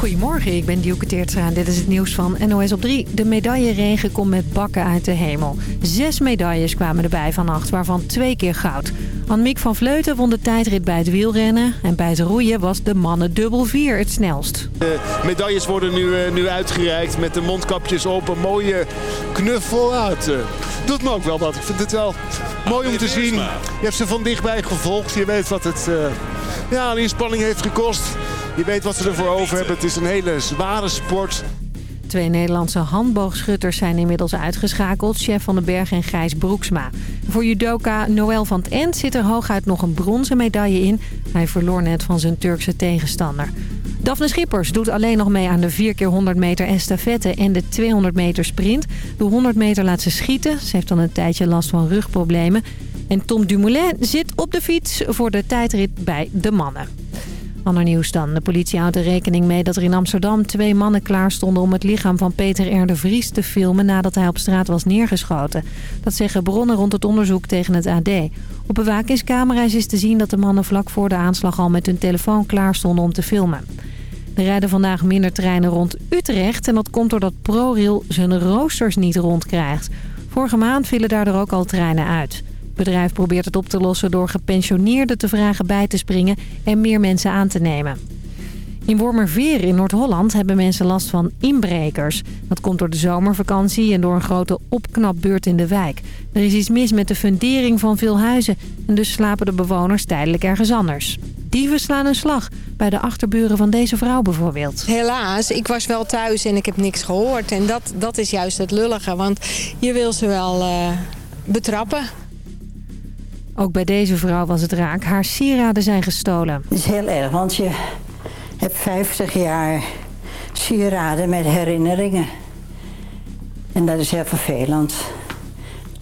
Goedemorgen, ik ben Dielke Teertstra en dit is het nieuws van NOS op 3. De medailleregen komt met bakken uit de hemel. Zes medailles kwamen erbij vannacht, waarvan twee keer goud. Annemiek van Vleuten won de tijdrit bij het wielrennen. En bij het roeien was de mannen dubbel vier het snelst. De medailles worden nu, uh, nu uitgereikt met de mondkapjes op. Een mooie knuffel uit. Uh, doet me ook wel wat. Ik vind het wel mooi om te zien. Je hebt ze van dichtbij gevolgd. Je weet wat het uh, ja, een inspanning heeft gekost. Je weet wat ze ervoor over hebben. Het is een hele zware sport. Twee Nederlandse handboogschutters zijn inmiddels uitgeschakeld. Chef van den Berg en Gijs Broeksma. Voor judoka Noël van het End zit er hooguit nog een bronzen medaille in. Hij verloor net van zijn Turkse tegenstander. Daphne Schippers doet alleen nog mee aan de 4 keer 100 meter estafette en de 200 meter sprint. De 100 meter laat ze schieten. Ze heeft dan een tijdje last van rugproblemen. En Tom Dumoulin zit op de fiets voor de tijdrit bij de mannen. Ander nieuws dan. De politie houdt er rekening mee dat er in Amsterdam twee mannen klaar stonden om het lichaam van Peter R. Vries te filmen nadat hij op straat was neergeschoten. Dat zeggen bronnen rond het onderzoek tegen het AD. Op bewakingscamera's is te zien dat de mannen vlak voor de aanslag al met hun telefoon klaar stonden om te filmen. Er rijden vandaag minder treinen rond Utrecht en dat komt doordat ProRail zijn roosters niet rondkrijgt. Vorige maand vielen daardoor ook al treinen uit. Bedrijf probeert het op te lossen door gepensioneerden te vragen bij te springen en meer mensen aan te nemen. In Wormerveer in Noord-Holland hebben mensen last van inbrekers. Dat komt door de zomervakantie en door een grote opknapbeurt in de wijk. Er is iets mis met de fundering van veel huizen en dus slapen de bewoners tijdelijk ergens anders. Dieven slaan een slag, bij de achterburen van deze vrouw bijvoorbeeld. Helaas, ik was wel thuis en ik heb niks gehoord. En dat, dat is juist het lullige, want je wil ze wel uh, betrappen. Ook bij deze vrouw was het raak. Haar sieraden zijn gestolen. Het is heel erg, want je hebt 50 jaar sieraden met herinneringen. En dat is heel vervelend.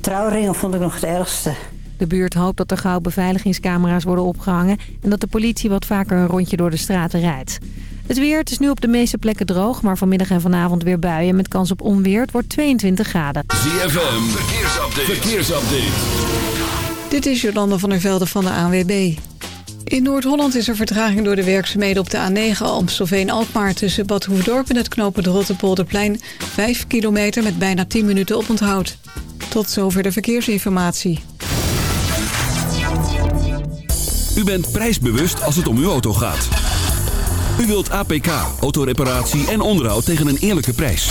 Trouwringen vond ik nog het ergste. De buurt hoopt dat er gauw beveiligingscamera's worden opgehangen... en dat de politie wat vaker een rondje door de straten rijdt. Het weer, het is nu op de meeste plekken droog... maar vanmiddag en vanavond weer buien met kans op onweer. Het wordt 22 graden. ZFM, verkeersupdate. verkeersupdate. Dit is Jolanda van der Velde van de ANWB. In Noord-Holland is er vertraging door de werkzaamheden op de A9 Amstelveen-Alkmaar... tussen Bad Hoefdorp en het knooppunt Rotterpolderplein... 5 kilometer met bijna 10 minuten op onthoud. Tot zover de verkeersinformatie. U bent prijsbewust als het om uw auto gaat. U wilt APK, autoreparatie en onderhoud tegen een eerlijke prijs.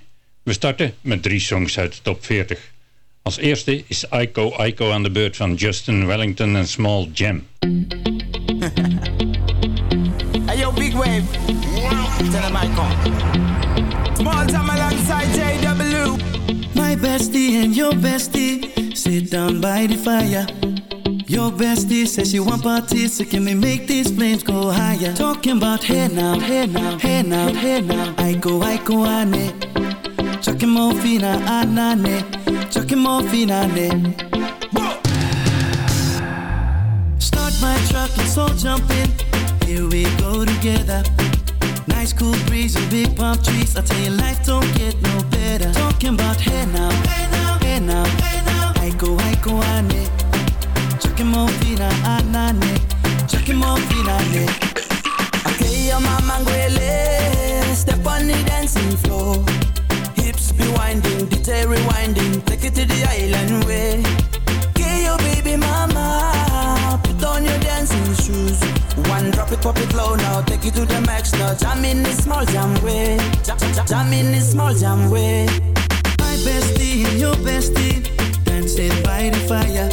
We starten met drie songs uit de top 40. Als eerste is Aiko Aiko aan de beurt van Justin Wellington en Small Jam. hey yo, Big Wave. Tell him Aiko. Small Jam alongside JW. My bestie and your bestie sit down by the fire. Your bestie says she want parties, so can we make these flames go higher? Talking about hey now, hey now, hey now, hey now. I go, I go, more fina, anane. Chucking more fina, ne. Start my truck, let's all jump in. Here we go together. Nice cool breeze and big palm trees. I tell you, life don't get no better. Talking about hey now, hey now, hey now, hey now. I go, ane. Chucking more fina, anane. Chucking more fina, ne. Okay, your mama ngwele. Step on the dancing floor. Hips be winding, detail rewinding. Take it to the island way. Okay, your baby mama. Put on your dancing shoes. One drop it, pop it low now. Take it to the max now. Jam in the small jam way. Jam in the small jam way. My bestie and your bestie dancing by the fire.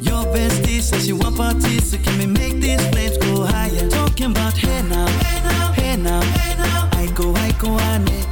Your bestie says you want parties, so can we make these flames go higher? Talking about hey now, hey now, hey now, hey now. I go, I go, ane. Talking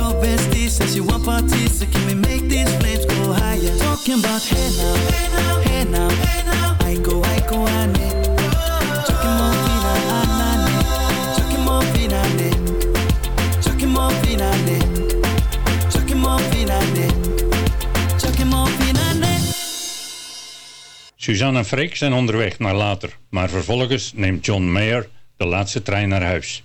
Your bestie says you want parties, so can we make these flames go higher? Talking about hey now, hey. I go, I go. Suzanne en Freek zijn onderweg naar later, maar vervolgens neemt John Mayer de laatste trein naar huis.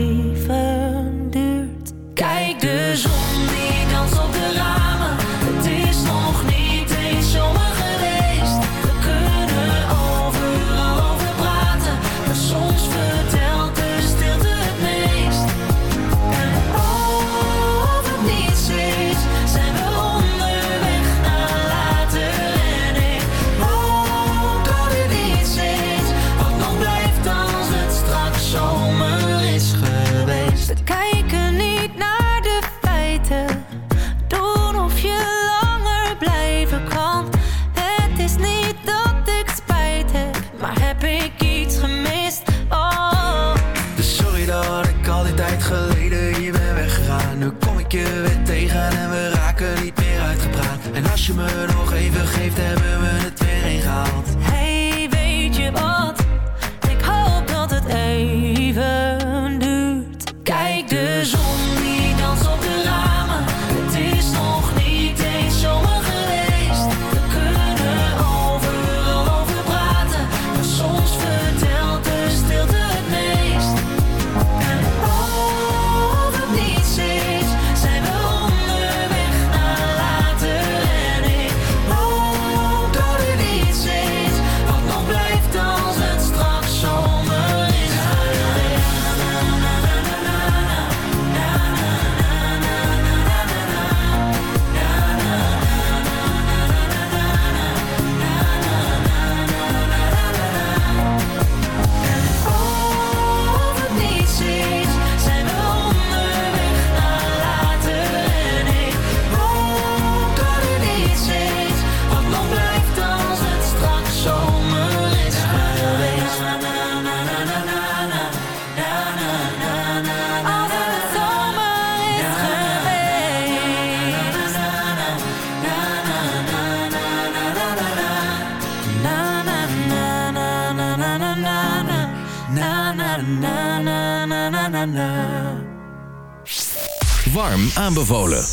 aanbevolen.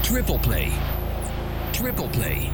Triple Play. Triple Play.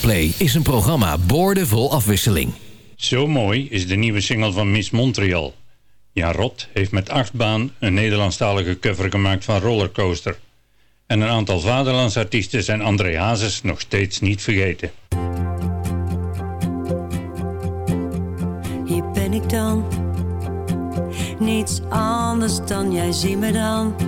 Play is een programma boordevol afwisseling. Zo mooi is de nieuwe single van Miss Montreal. Ja, Rot heeft met achtbaan een Nederlandstalige cover gemaakt van Rollercoaster. En een aantal vaderlandsartiesten zijn André Hazes nog steeds niet vergeten. Hier ben ik dan, niets anders dan jij zie me dan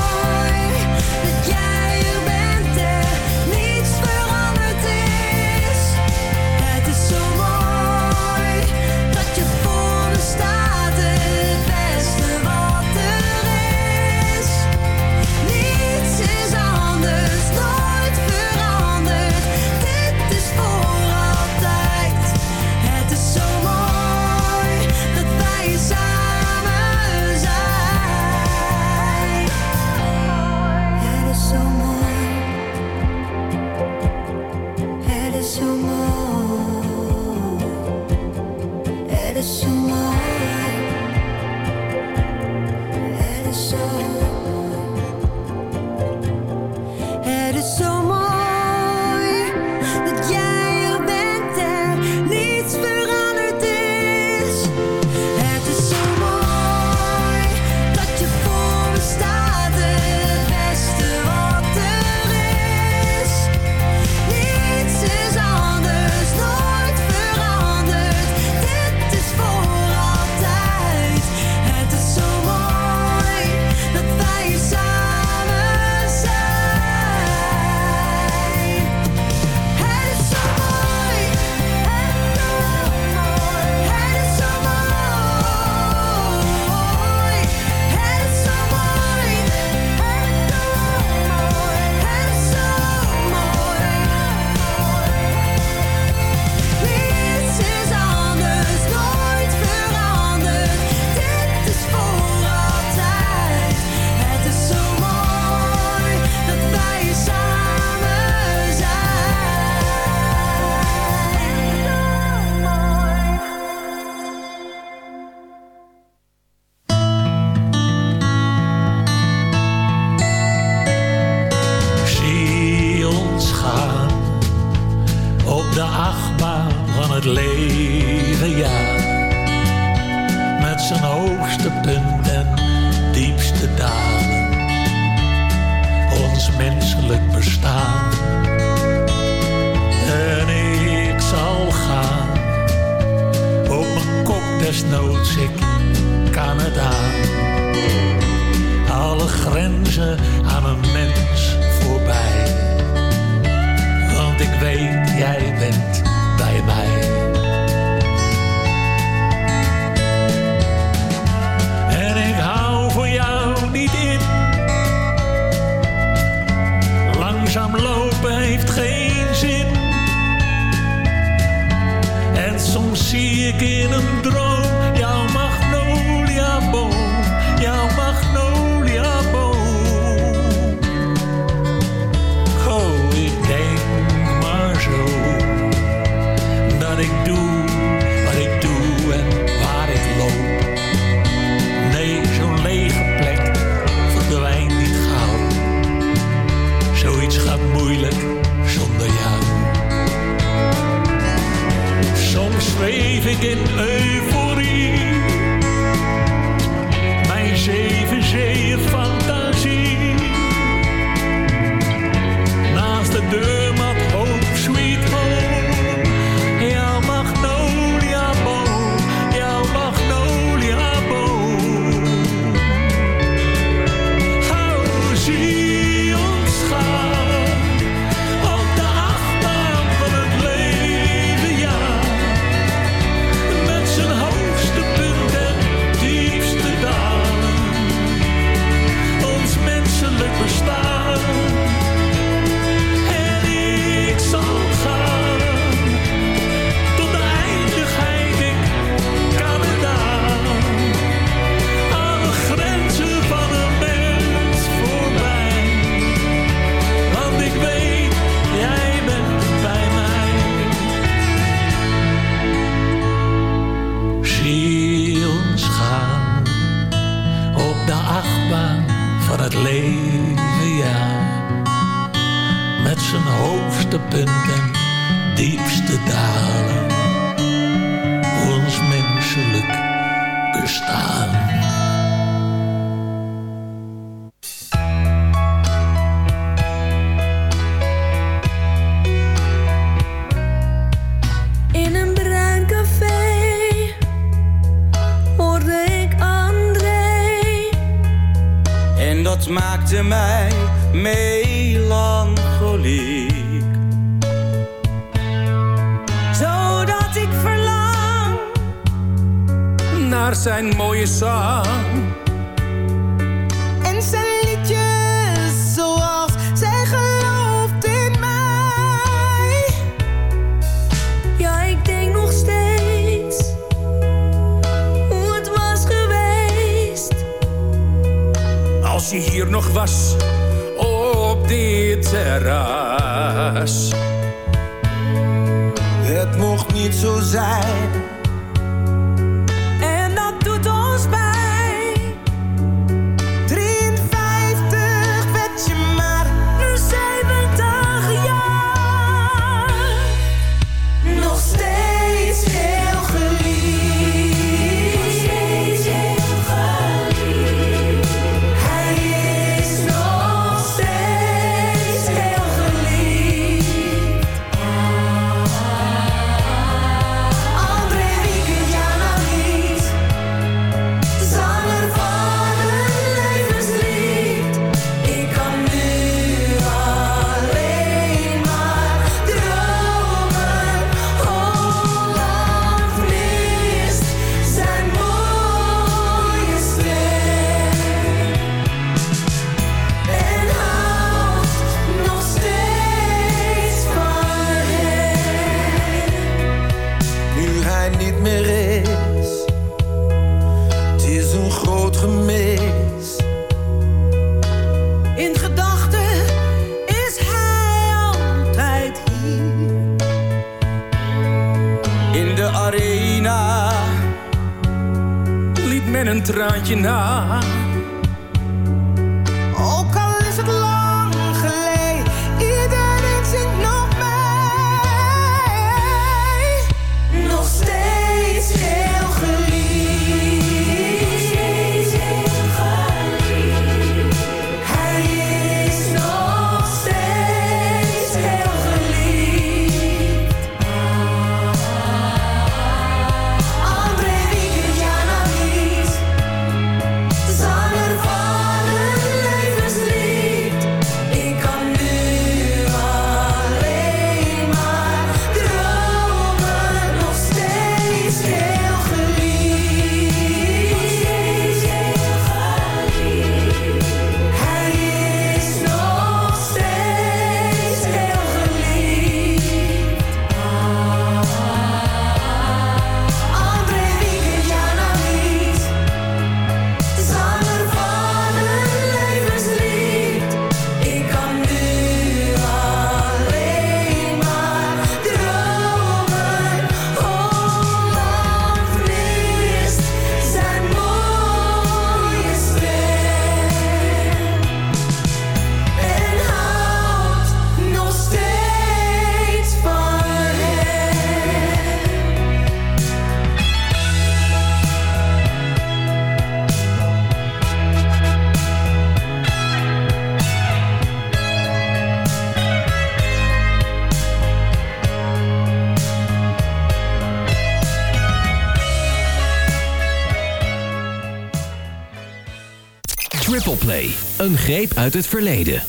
Greep uit het verleden.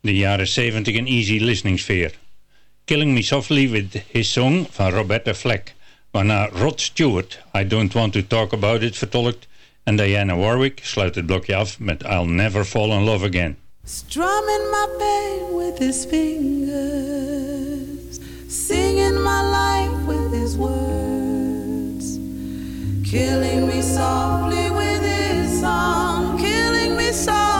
De jaren 70 in easy listening sfeer. Killing Me Softly with His Song van Roberta Fleck. Waarna Rod Stewart I Don't Want To Talk About It vertolkt. En Diana Warwick sluit het blokje af met I'll Never Fall In Love Again. Strumming my pain with his fingers, singing my life with his words, killing me softly with his song, killing me softly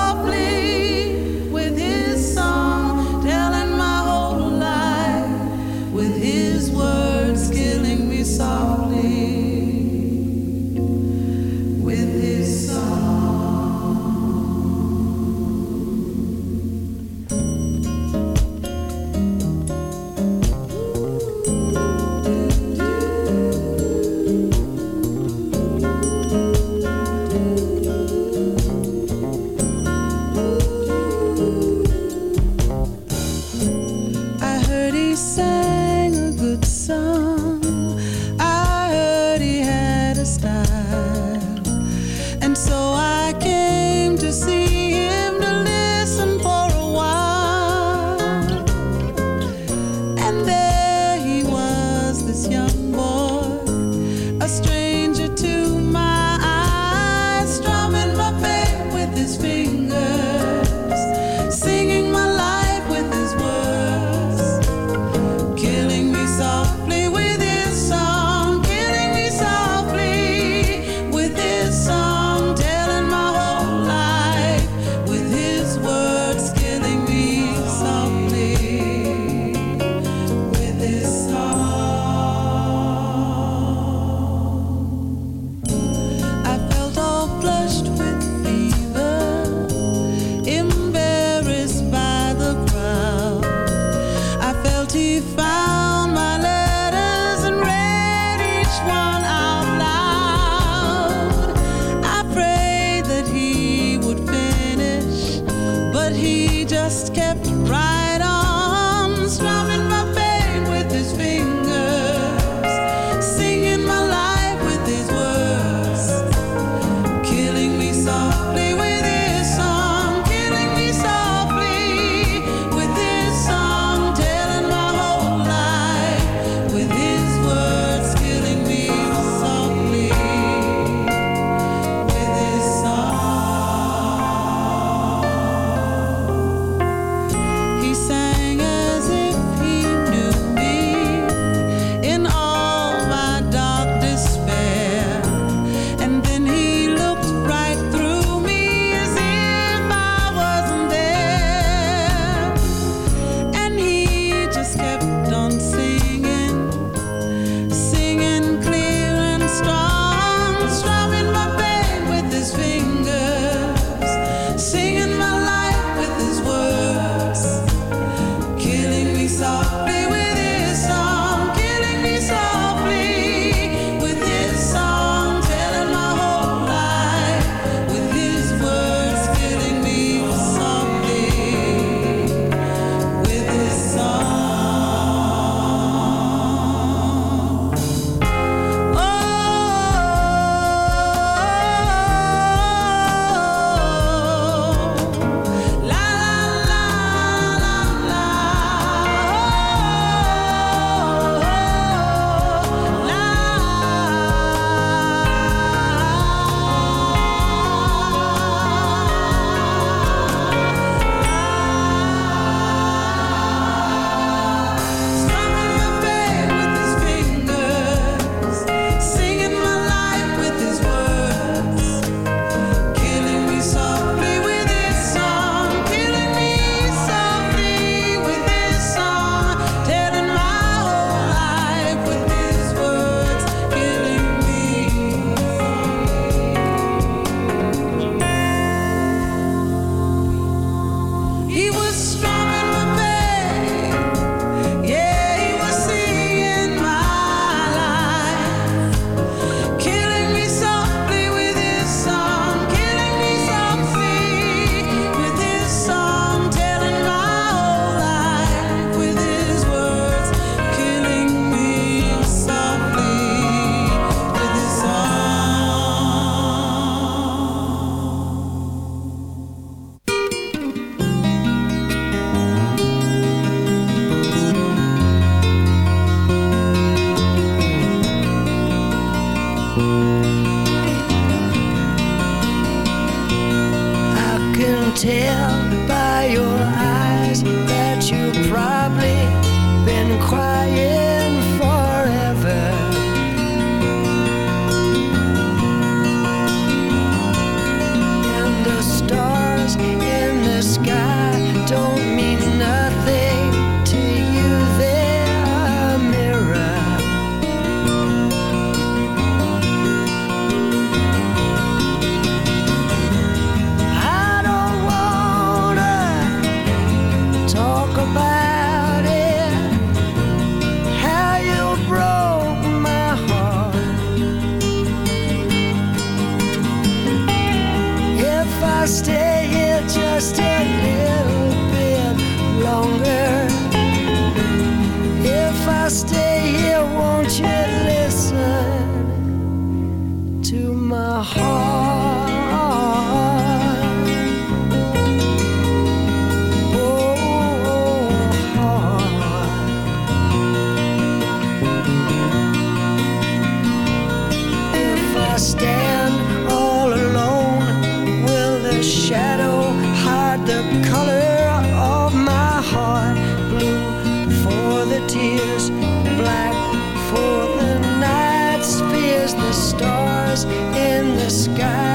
the sky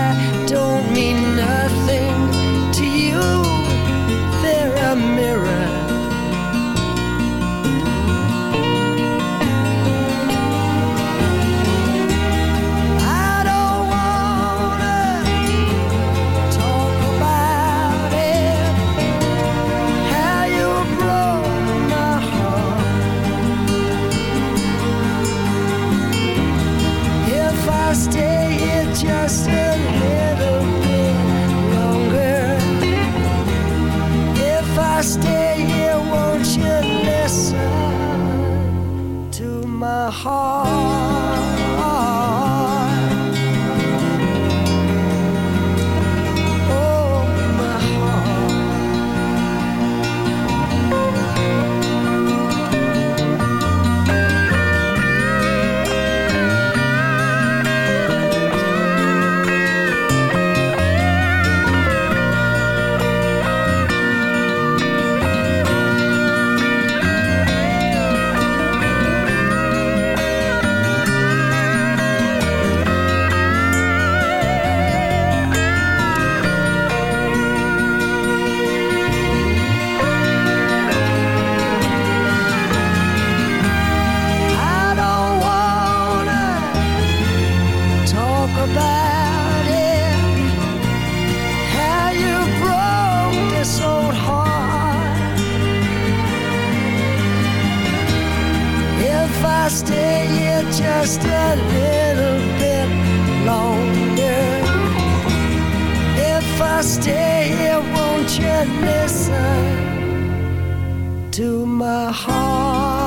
to my heart?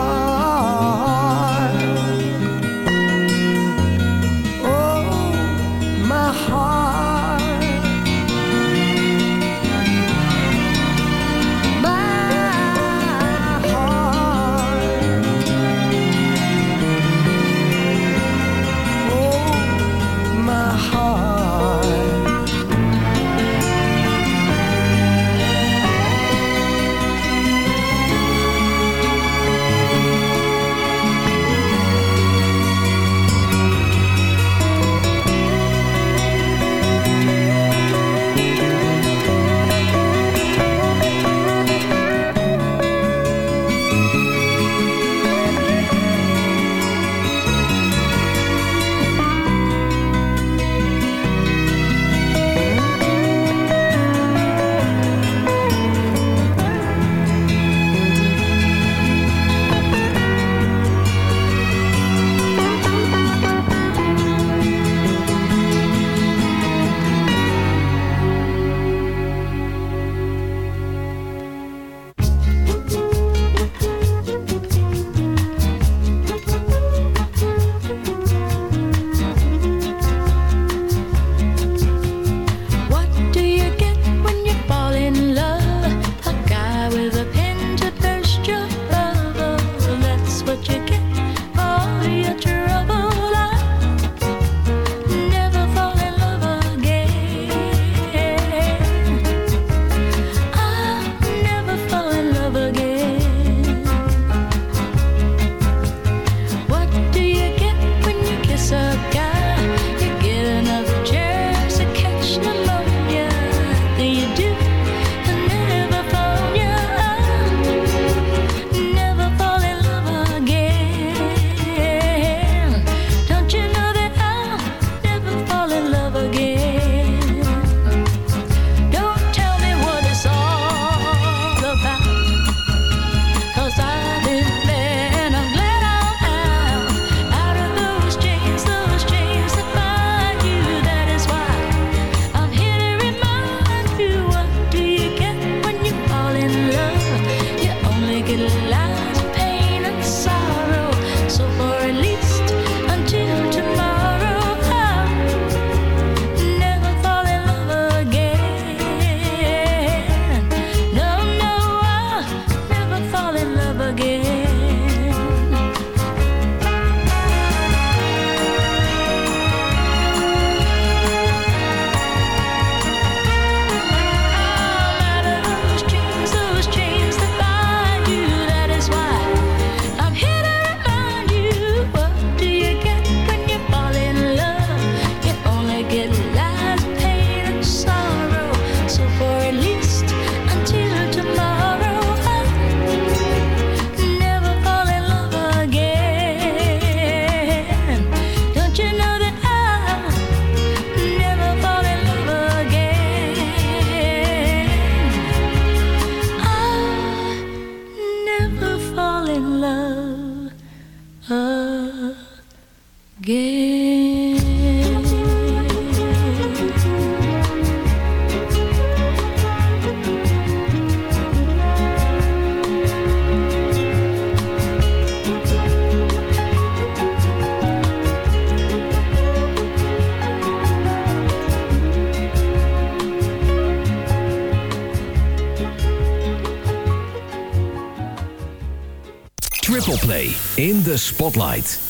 In de Spotlight.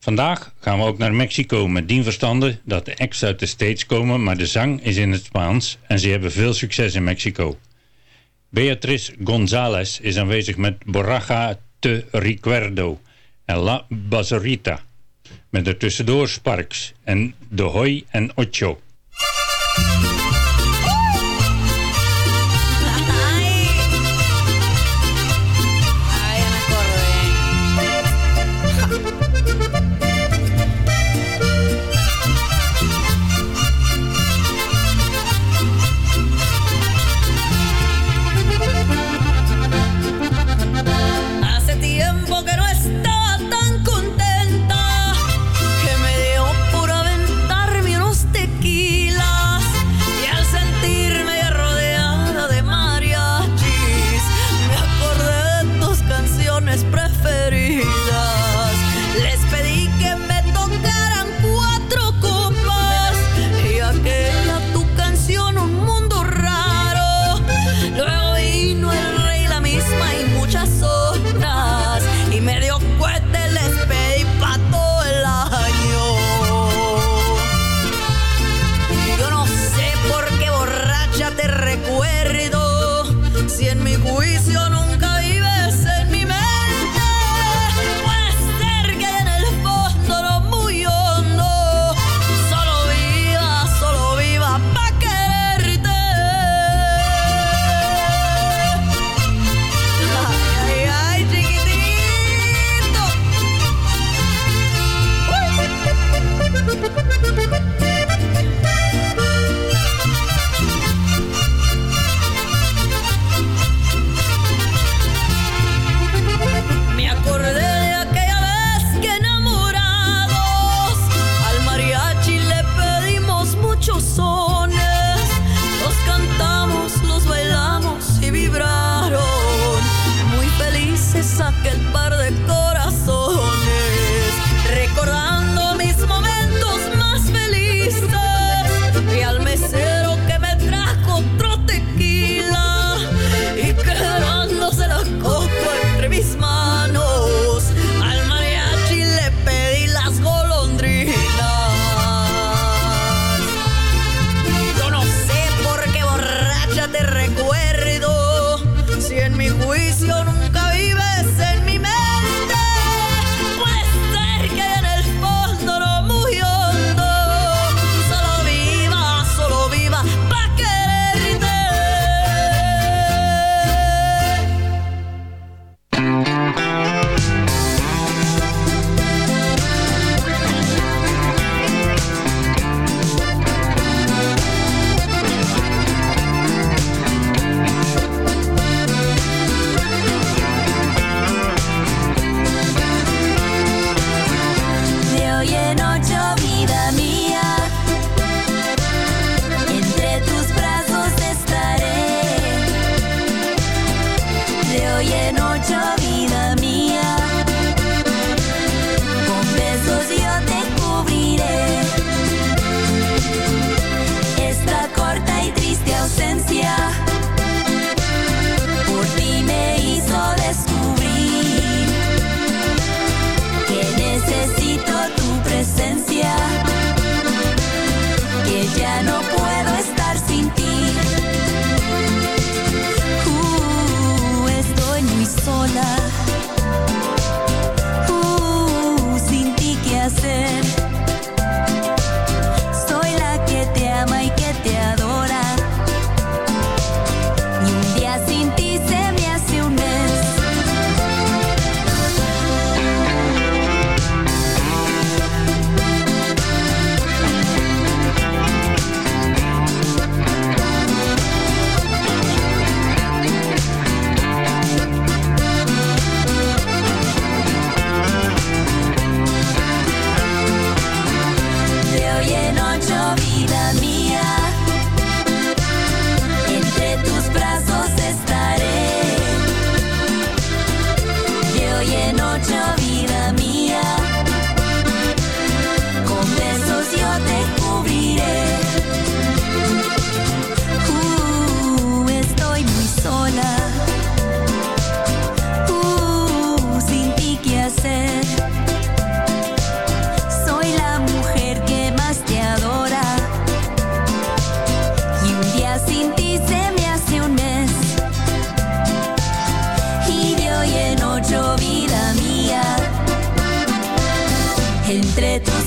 Vandaag gaan we ook naar Mexico met dien verstande dat de acts uit de States komen, maar de zang is in het Spaans en ze hebben veel succes in Mexico. Beatriz González is aanwezig met Borracha te Recuerdo en La Bazorita. Met ertussendoor Sparks en De Hoy en Ocho.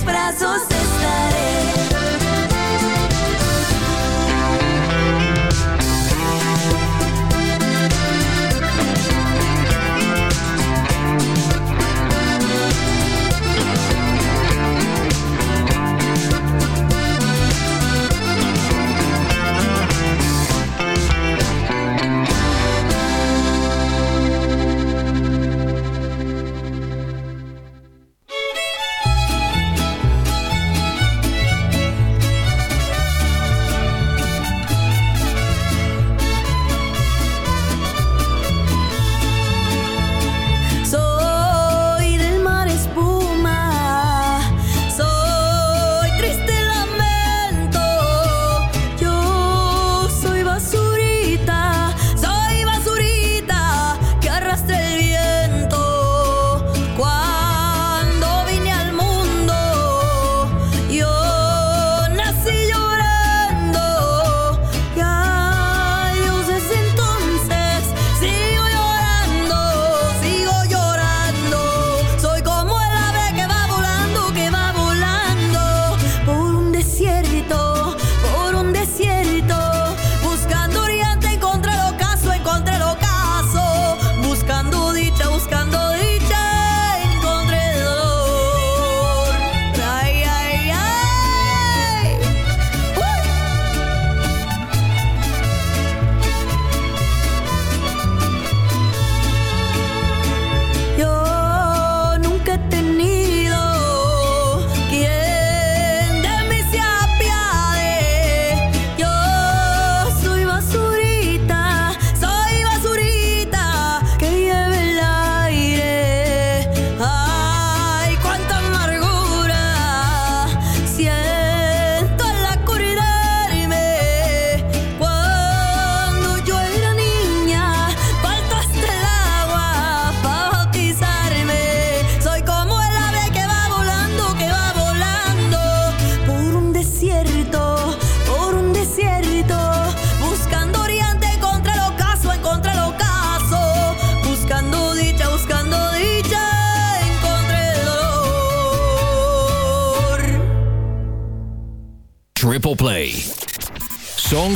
brazos estaré.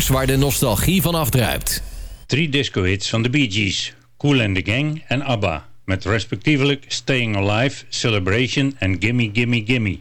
waar de nostalgie van afdruipt. Drie disco-hits van de Bee Gees, Cool and the Gang en ABBA... met respectievelijk Staying Alive, Celebration en Gimme Gimme Gimme.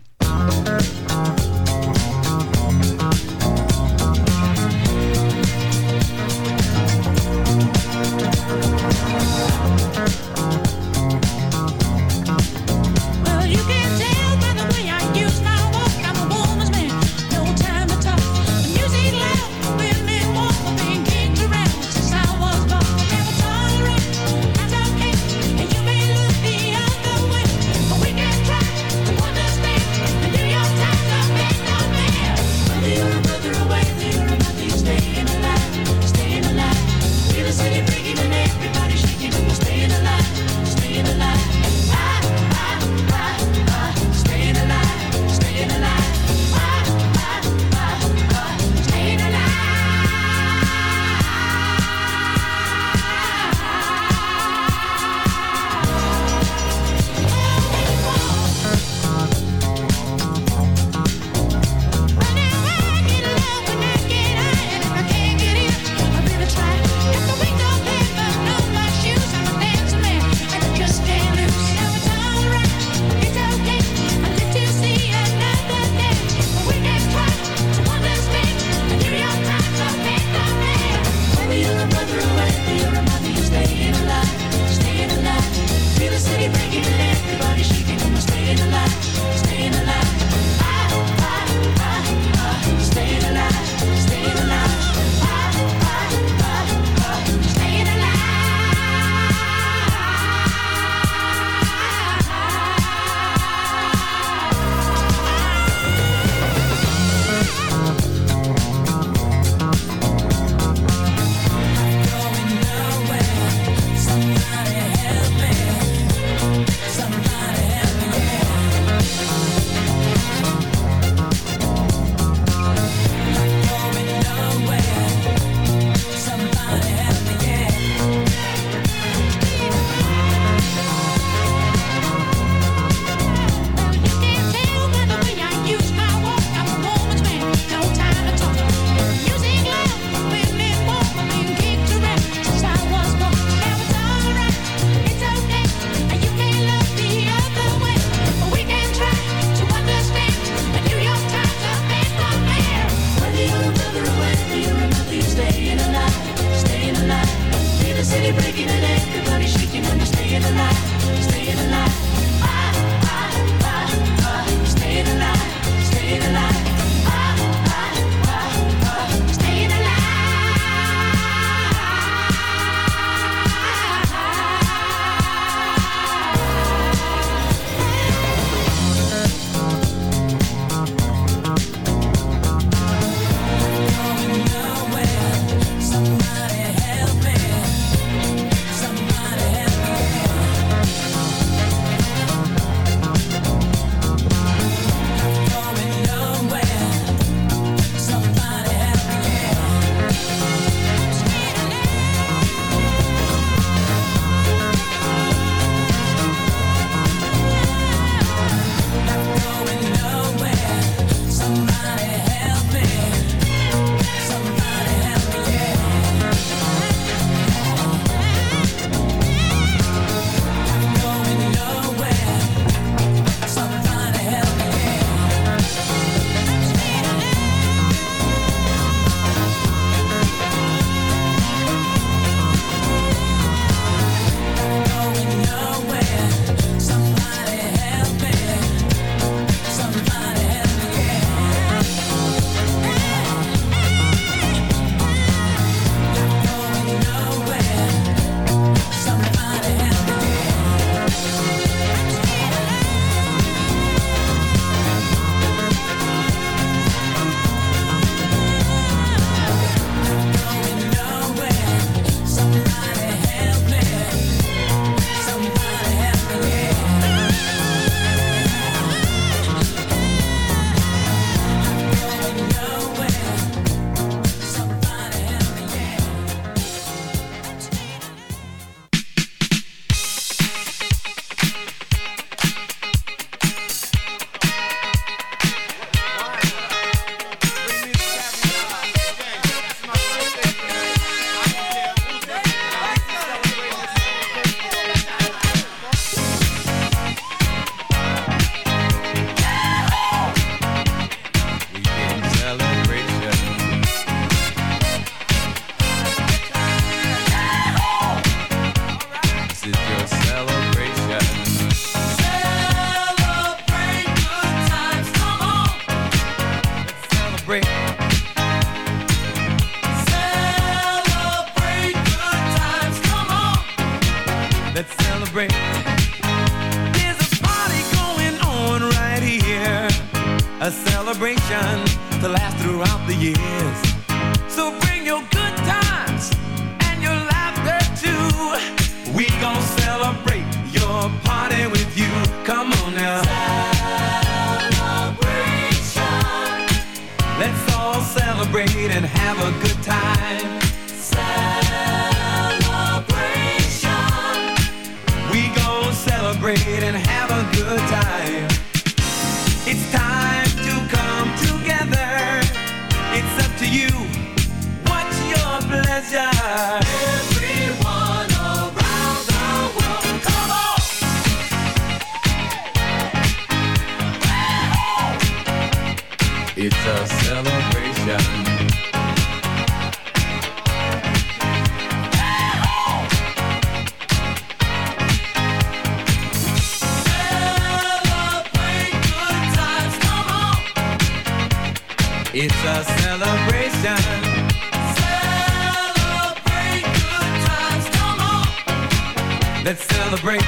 Let's celebrate.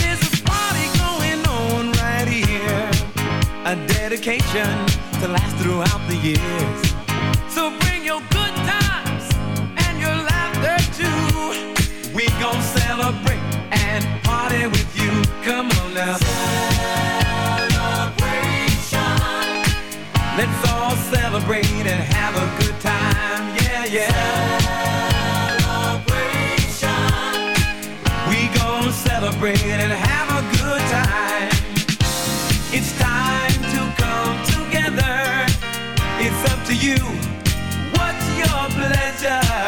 There's a party going on right here. A dedication to last throughout the years. So bring your good times and your laughter too. We gon' celebrate and party with you. Come on now. Celebration. Let's all celebrate and have a good time. Yeah, yeah. And have a good time. It's time to come together. It's up to you. What's your pleasure?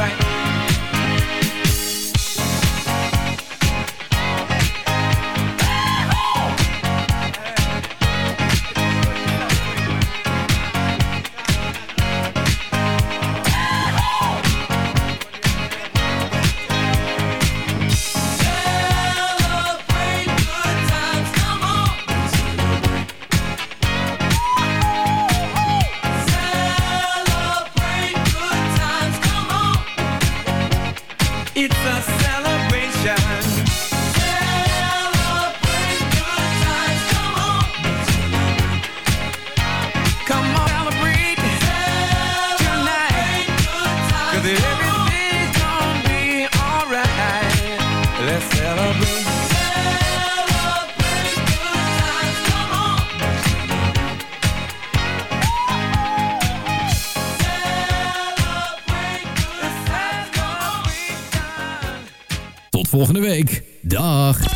right? Volgende week. Dag.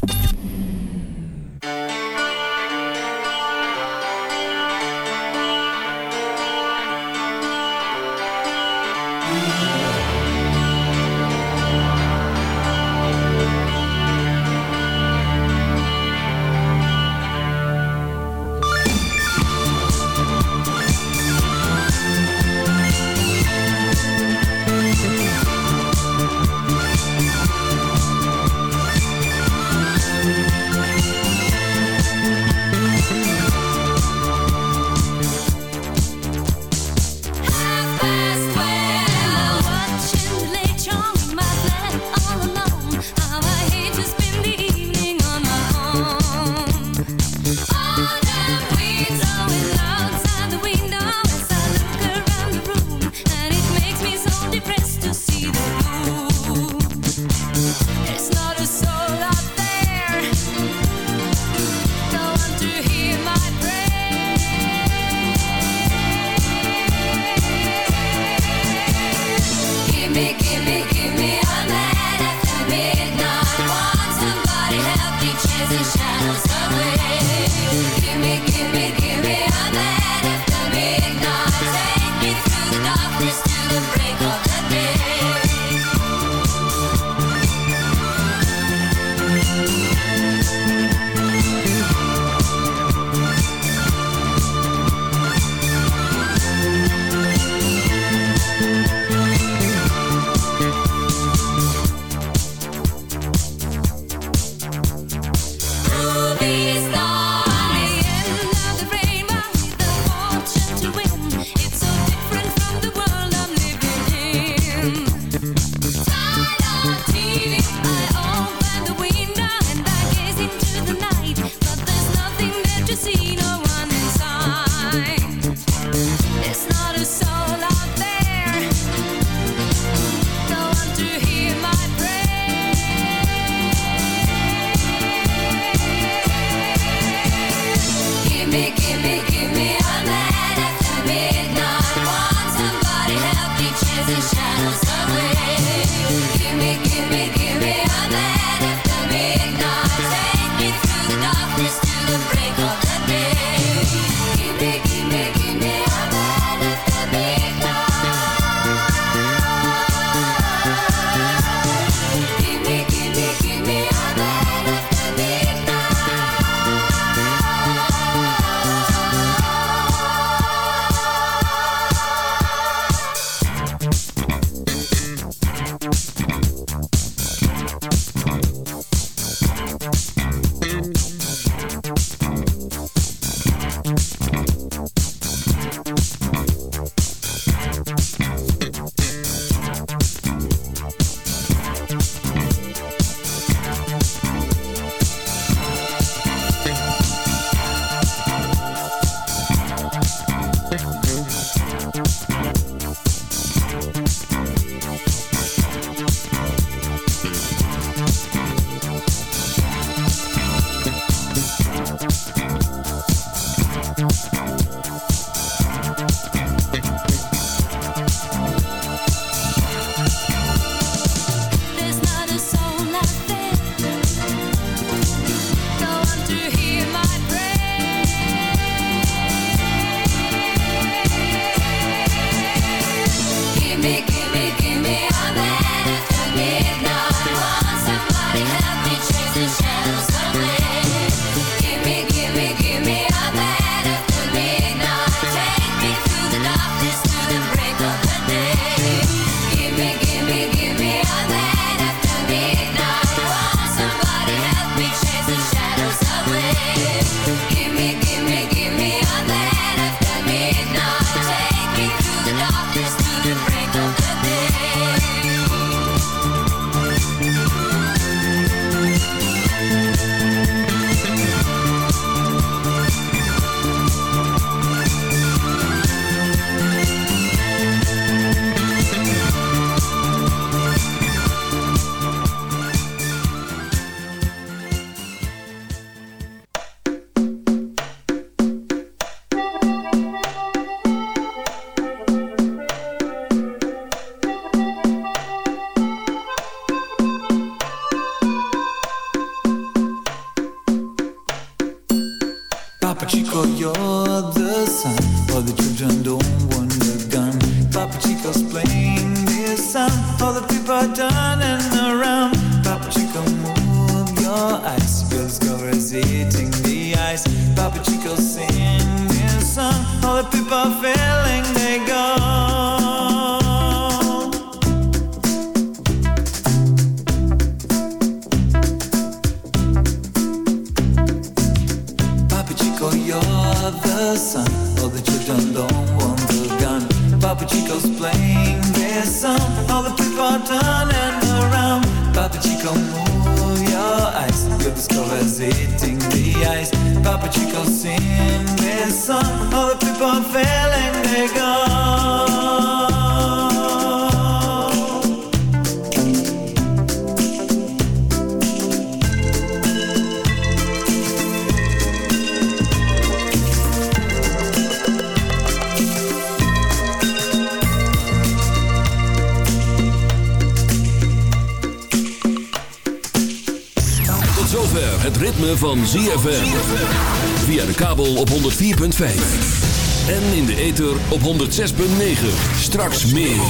Straks meer.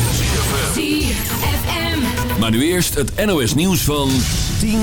Maar nu eerst het NOS nieuws van 10